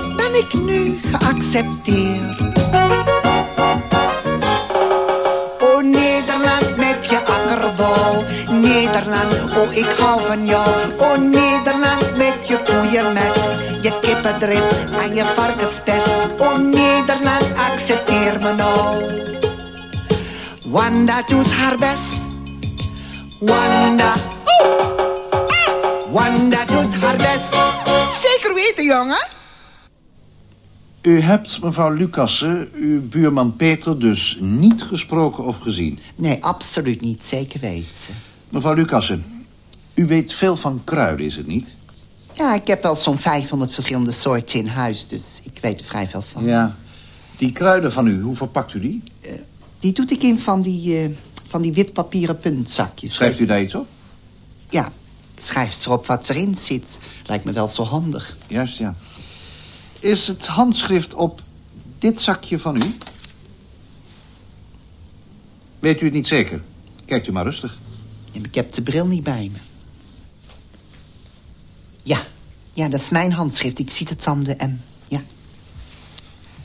ben ik nu geaccepteerd. O Nederland met je akkerbouw, Nederland, oh ik hou van jou. O Nederland met je koeienmest, je kippendrift en je varkenspest. O Nederland, accepteer me nou. Wanda doet haar best. Wanda, oeh, ah. Wanda doet haar best. Zeker weten, jongen. U hebt, mevrouw Lucassen, uw buurman Peter dus niet gesproken of gezien. Nee, absoluut niet. Zeker weten. Mevrouw Lucassen, u weet veel van kruiden, is het niet? Ja, ik heb wel zo'n 500 verschillende soorten in huis, dus ik weet er vrij veel van. Ja. Die kruiden van u, hoe verpakt u die? Die doet ik in van die, eh, van die wit papieren puntzakjes. Schrijft u daar iets op? Ja, schrijft erop wat erin zit. Lijkt me wel zo handig. Juist, ja. Is het handschrift op dit zakje van u? Weet u het niet zeker? Kijkt u maar rustig. Ik heb de bril niet bij me. Ja, ja, dat is mijn handschrift. Ik zie het aan de M. Ja.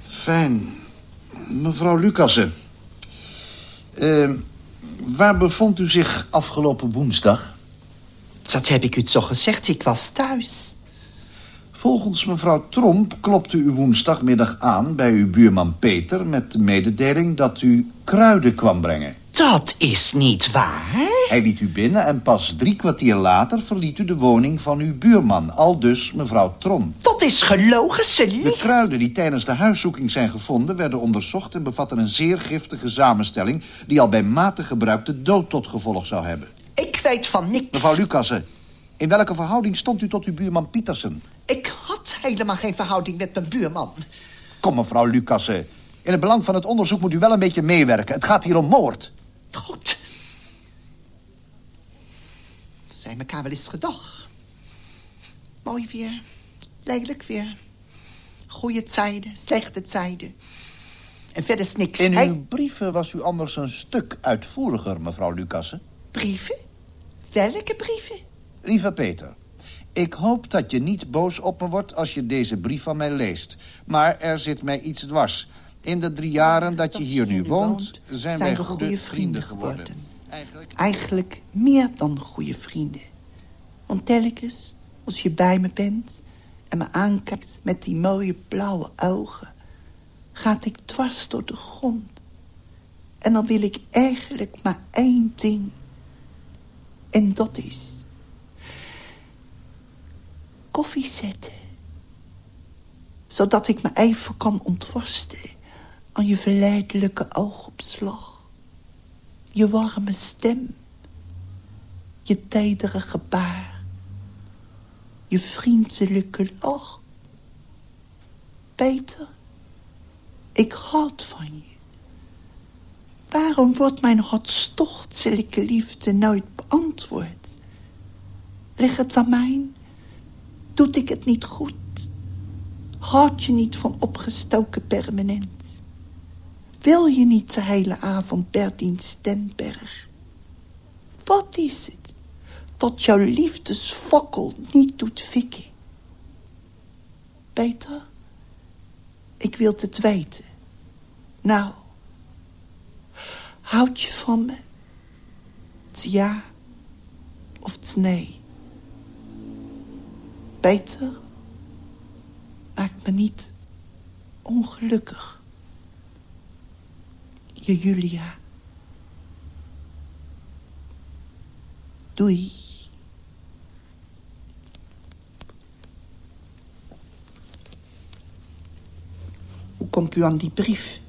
Fijn. Mevrouw Lucassen. Eh, waar bevond u zich afgelopen woensdag? Dat heb ik u toch gezegd. Ik was thuis. Volgens mevrouw Tromp klopte u woensdagmiddag aan bij uw buurman Peter... met de mededeling dat u kruiden kwam brengen. Dat is niet waar. Hij liet u binnen en pas drie kwartier later verliet u de woning van uw buurman. Al dus mevrouw Tromp. Dat is gelogen, ze De kruiden die tijdens de huiszoeking zijn gevonden... werden onderzocht en bevatten een zeer giftige samenstelling... die al bij matig gebruik de dood tot gevolg zou hebben. Ik weet van niks. Mevrouw Lucassen, in welke verhouding stond u tot uw buurman Pietersen? Ik had helemaal geen verhouding met mijn buurman. Kom, mevrouw Lucassen. In het belang van het onderzoek moet u wel een beetje meewerken. Het gaat hier om moord. Goed. Zijn elkaar wel eens gedag. Mooi weer. Lelijk weer. Goede tijden, slechte tijden. En verder is niks. In uw brieven was u anders een stuk uitvoeriger, mevrouw Lucassen. Brieven? Welke brieven? Lieve Peter, ik hoop dat je niet boos op me wordt als je deze brief van mij leest. Maar er zit mij iets dwars. In de drie jaren dat je hier nu woont, zijn wij we goede vrienden geworden. Eigenlijk... Eigenlijk meer dan goede vrienden. Want telkens, als je bij me bent en me aankijkt met die mooie blauwe ogen, gaat ik dwars door de grond. En dan wil ik eigenlijk maar één ding. En dat is koffie zetten. Zodat ik me even kan ontworstelen aan je verleidelijke oogopslag. Je warme stem. Je teedere gebaar. Je vriendelijke lach. Peter, ik houd van je. Waarom wordt mijn hartstochtelijke liefde nooit beantwoord? Leg het aan mij. Doet ik het niet goed? Houd je niet van opgestoken permanent? Wil je niet de hele avond Bertien Stenberg? Wat is het dat jouw liefdesfokkel niet doet fikken? Peter, ik wil het weten. Nou, houd je van me? Het ja of het nee? Peter, maak me niet ongelukkig. Je Julia. Doei. Hoe komt u aan die brief?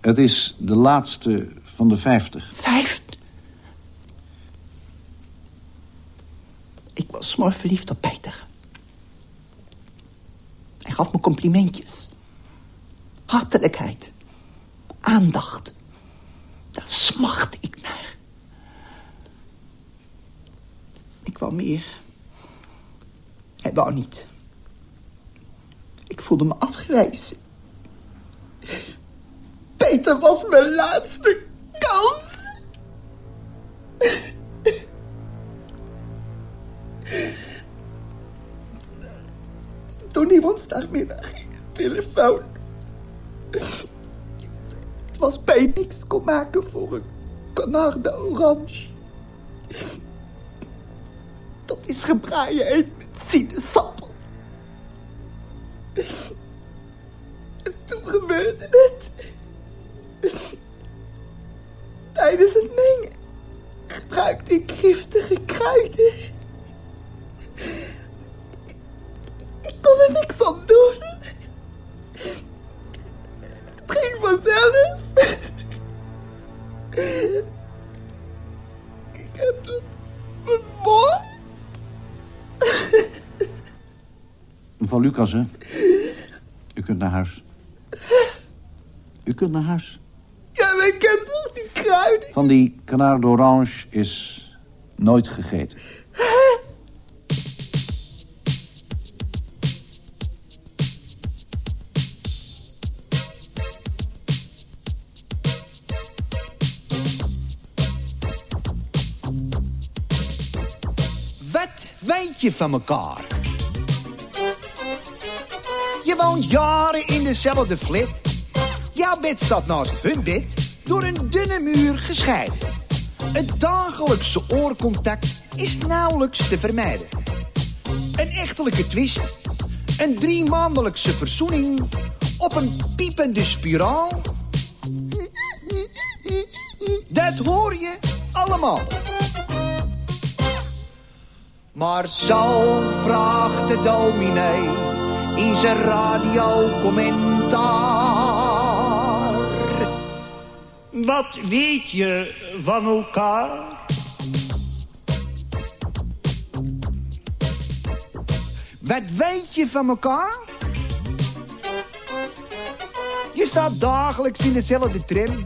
Het is de laatste van de vijftig. Vijf. Ik was mooi verliefd op Peter. Hij gaf me complimentjes. Hartelijkheid. Aandacht. Daar smacht ik naar. Ik wou meer. Hij wou niet. Ik voelde me afgewezen. Peter was mijn laatste kans. Die woensdagmiddag telefoon. Het was Peter niks kon maken voor een canard orange. Dat is gebraaien en met sinaasappel. Lucassen, u kunt naar huis. U kunt naar huis. Ja, maar ik heb toch die kruiden. Van die canard d'orange is nooit gegeten. Wat weet je van elkaar? Woont jaren in dezelfde flat. Jouw bed staat naast hun bed, door een dunne muur gescheiden. Het dagelijkse oorcontact is nauwelijks te vermijden. Een echtelijke twist, een driemaandelijkse verzoening... op een piepende spiraal. Dat hoor je allemaal. Maar zo vraagt de dominee in zijn radiocommentaar. Wat weet je van elkaar? Wat weet je van elkaar? Je staat dagelijks in dezelfde tram.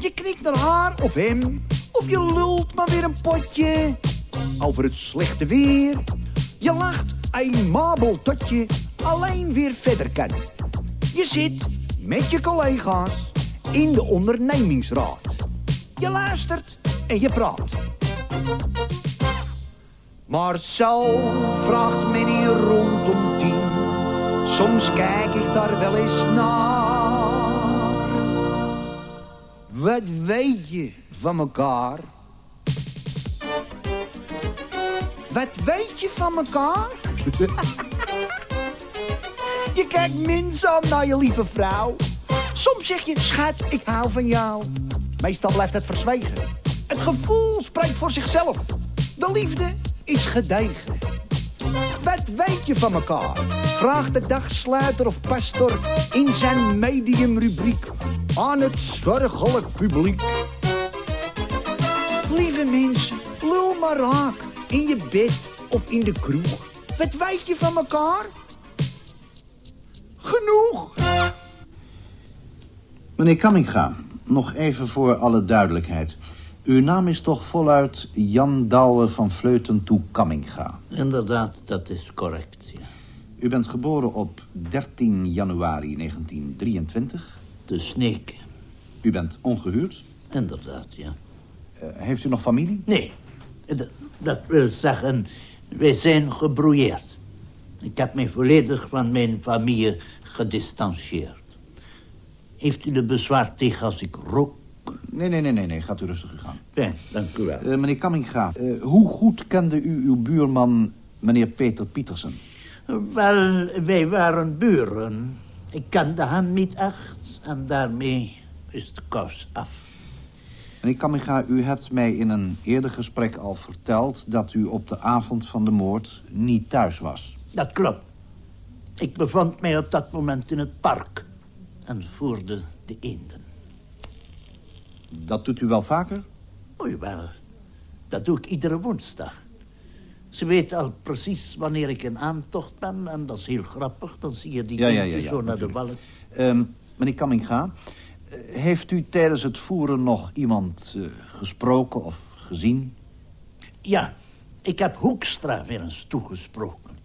Je knikt naar haar of hem. Of je lult maar weer een potje. Over het slechte weer. Je lacht aimabel tot je alleen weer verder kan. Je zit met je collega's in de ondernemingsraad. Je luistert en je praat. Maar zo vraagt men hier rondom tien. Soms kijk ik daar wel eens naar. Wat weet je van elkaar? Wat weet je van elkaar? je kijkt minzaam naar je lieve vrouw. Soms zeg je, schat, ik hou van jou. Meestal blijft het verzwegen. Het gevoel spreekt voor zichzelf. De liefde is gedegen. Wat weet je van elkaar? Vraagt de dagsluiter of pastor in zijn mediumrubriek aan het zorgelijk publiek. Lieve mensen, lul maar raak in je bed of in de kroeg. Wat weet je van elkaar? Genoeg! Meneer Kamminga, nog even voor alle duidelijkheid. Uw naam is toch voluit Jan Douwe van Vleuten toe Kamminga. Inderdaad, dat is correct, ja. U bent geboren op 13 januari 1923. Te Sneek. U bent ongehuurd. Inderdaad, ja. Eh, heeft u nog familie? Nee, d- dat wil zeggen, wij zijn gebrouilleerd. Ik heb mij volledig van mijn familie gedistanceerd. Heeft u er bezwaar tegen als ik rook? Nee, nee, nee, nee, nee. Gaat u rustig uw gang. Fijn, dank u wel. Eh, meneer Kamminga, eh, hoe goed kende u uw buurman, meneer Peter Pietersen? Wel, wij waren buren. Ik kende hem niet echt en daarmee is de kous af. Meneer Kamminga, u hebt mij in een eerder gesprek al verteld... dat u op de avond van de moord niet thuis was. Dat klopt. Ik bevond mij op dat moment in het park en voerde de eenden. Dat doet u wel vaker? O, jawel. Dat doe ik iedere woensdag. Ze weten al precies wanneer ik in aantocht ben en dat is heel grappig. Dan zie je die Ja, zo naar de wallen. Ehm, Meneer Kamminga, eh, heeft u tijdens het voeren nog iemand eh, gesproken of gezien? Ja, ik heb Hoekstra weer eens toegesproken.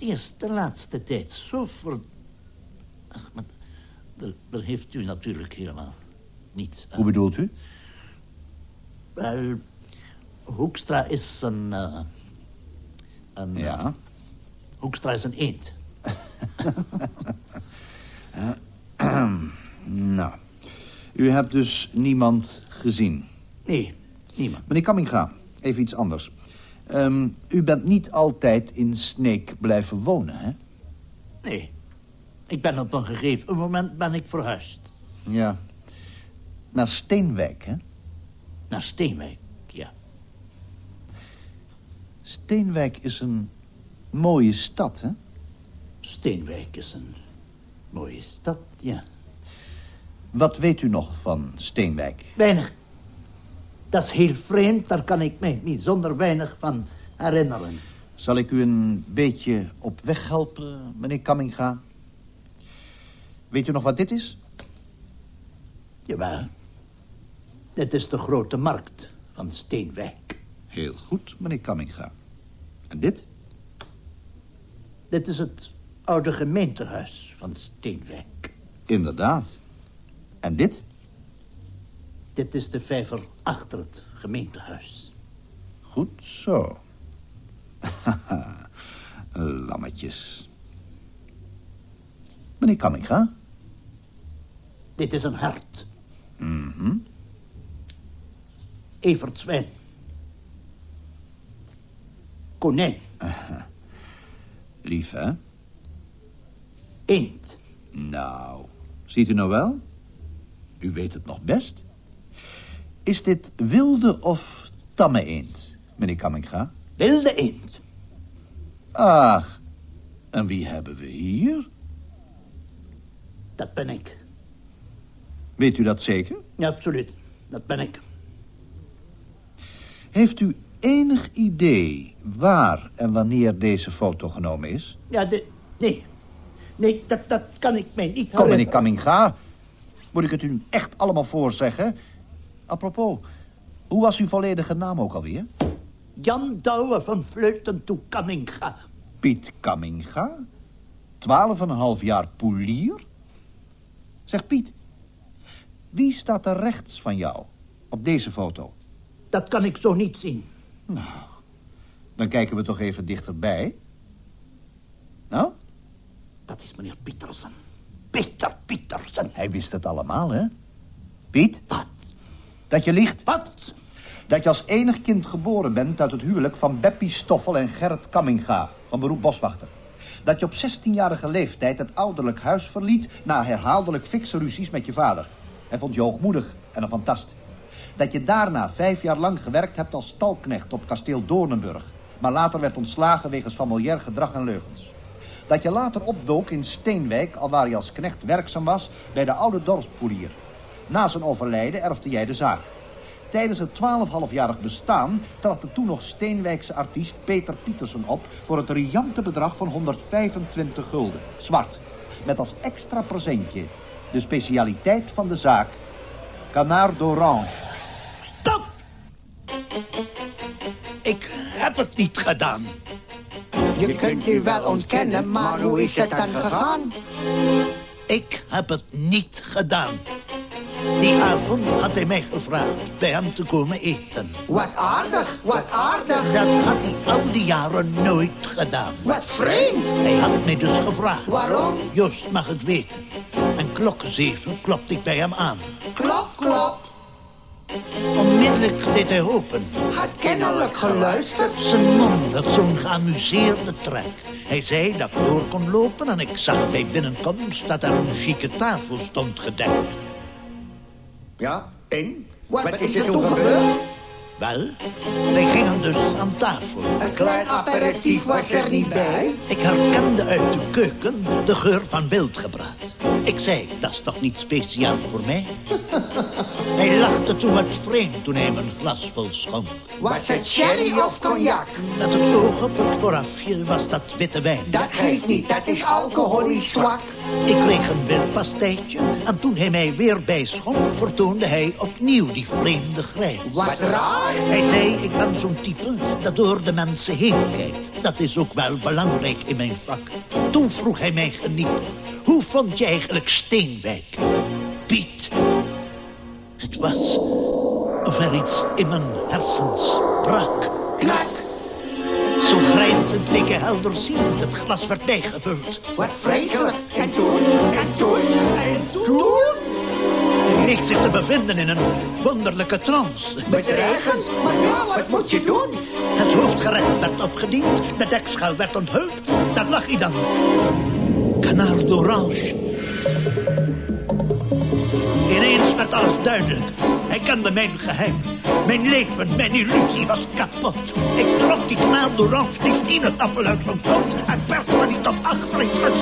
Die is de laatste tijd zo ver... Ach, maar daar, daar heeft u natuurlijk helemaal niets aan. Hoe bedoelt u? Wel, Hoekstra is een... eh, een Ja. eh, Hoekstra is een eend. Nou, u hebt dus niemand gezien. Nee, niemand. Meneer Kamminga, even iets anders. Ehm, u bent niet altijd in Sneek blijven wonen, hè? Nee. Ik ben op een gegeven moment ben ik verhuisd. Ja. Naar Steenwijk, hè? Naar Steenwijk, ja. Steenwijk is een mooie stad, hè? Steenwijk is een mooie stad, ja. Wat weet u nog van Steenwijk? Weinig. Dat is heel vreemd, daar kan ik mij niet zonder weinig van herinneren. Zal ik u een beetje op weg helpen, meneer Kamminga? Weet u nog wat dit is? Jawel. Dit is de grote markt van Steenwijk. Heel goed, meneer Kamminga. En dit? Dit is het oude gemeentehuis van Steenwijk. Inderdaad. En dit? Dit is de vijver achter het gemeentehuis. Goed zo. Lammetjes. Meneer Kamminga? Dit is een hert. Mhm. Evert Zwijn. Konijn. Lief, hè? Eend. Nou, ziet u nou wel? U weet het nog best. Is dit wilde of tamme eend, meneer Kamminga? Wilde eend. Ach, en wie hebben we hier? Dat ben ik. Weet u dat zeker? Ja, absoluut. Dat ben ik. Heeft u enig idee waar en wanneer deze foto genomen is? Ja, de... Nee. Nee, dat, dat kan ik mij niet Kom, meneer. Kamminga. Moet ik het u echt allemaal voorzeggen? Apropos, hoe was uw volledige naam ook alweer? Jan Douwe van Vleuten toe Kamminga. Piet Kamminga? Twaalf en een half jaar poelier? Zeg, Piet, wie staat er rechts van jou op deze foto? Dat kan ik zo niet zien. Dan kijken we toch even dichterbij. Nou, Dat is meneer Pietersen. Peter Pietersen. hij wist het allemaal, hè? Piet, Wat? Dat je liegt. Wat? Dat je als enig kind geboren bent uit het huwelijk van Beppie Stoffel en Gerrit Kamminga, van beroep boswachter. Dat je op 16-jarige leeftijd het ouderlijk huis verliet na herhaaldelijk fikse ruzies met je vader. Hij vond je hoogmoedig en een fantast. Dat je daarna vijf jaar lang gewerkt hebt als stalknecht op kasteel Doornenburg, maar later werd ontslagen wegens familiair gedrag en leugens. Dat je later opdook in Steenwijk, alwaar je als knecht werkzaam was, bij de oude dorpspoelier. Na zijn overlijden erfde jij de zaak. Tijdens het 12,5-jarig bestaan trad de toen nog Steenwijkse artiest Peter Pietersen op... voor het riante bedrag van 125 gulden, zwart. Met als extra presentje de specialiteit van de zaak... Canard d'Orange. Stop! Ik heb het niet gedaan. Je kunt u wel ontkennen, maar hoe is het dan gegaan? Ik heb het niet gedaan. Die avond had hij mij gevraagd bij hem te komen eten. Wat aardig, wat aardig. Dat had hij al die jaren nooit gedaan. Wat vreemd. Hij had mij dus gevraagd. Waarom? Joost mag het weten. En klokken zeven klopte ik bij hem aan. Klop, klop. Onmiddellijk deed hij open. Had kennelijk geluisterd. Zijn mond had zo'n geamuseerde trek. Hij zei dat ik door kon lopen en ik zag bij binnenkomst dat er een chique tafel stond gedekt. Ja, en? Wat, is er toen gebeurd? Wel, wij gingen dus aan tafel. Een klein aperitief was er niet bij. Ik herkende uit de keuken de geur van wildgebraad. Ik zei, dat is toch niet speciaal voor mij? Hij lachte toen wat vreemd toen hij mijn glas vol schonk. Was het sherry of cognac? Met het oog op het voorafje was dat witte wijn. Dat geeft niet, dat is alcoholisch zwak. Ik kreeg een wildpastijtje en toen hij mij weer bijschonk... vertoonde hij opnieuw die vreemde grijns. Wat raar. Hij zei, ik ben zo'n type dat door de mensen heen kijkt. Dat is ook wel belangrijk in mijn vak. Toen vroeg hij mij geniepig, hoe vond je eigenlijk Steenwijk? Piet. Het was of er iets in mijn hersens brak. Knak. Zo grijnzend leek hij helderziend, het glas werd bijgevuld. Wat vreselijk. En toen, en toen, en toen? Hij leek zich te bevinden in een wonderlijke trance. Bedreigend. Maar ja, wat moet je doen? Het hoofdgerecht werd opgediend, de dekschaal werd onthuld. Daar lag hij dan. Kanaal d'Orange. Ineens werd alles duidelijk. Hij kende mijn geheim. Mijn leven, mijn illusie was kapot. Ik trok die kanaal d'Orange, die sinaasappel uit zijn kont... en perste die tot achter in zijn.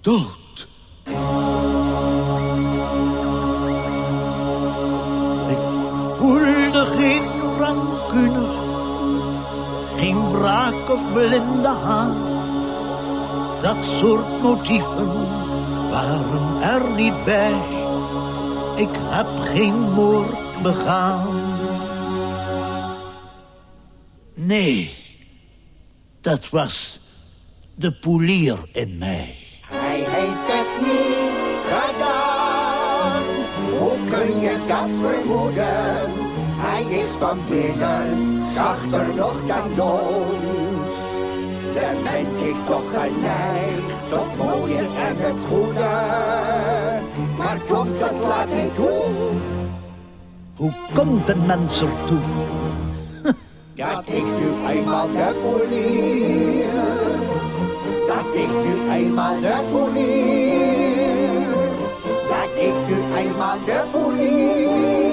Dood. Wraak of blinde haat. Dat soort motieven waren er niet bij. Ik heb geen moord begaan. Nee, dat was de poelier in mij. Hij heeft het niet gedaan. Hoe kun je dat vermoeden? Hij is van binnen zachter nog dan dood. De mens is toch geneigd tot mooie en het goede. Maar soms dat slaat hij toe. Hoe komt een mens ertoe? Dat is nu eenmaal de polier. Dat is nu eenmaal de polier. Dat is nu eenmaal de polier.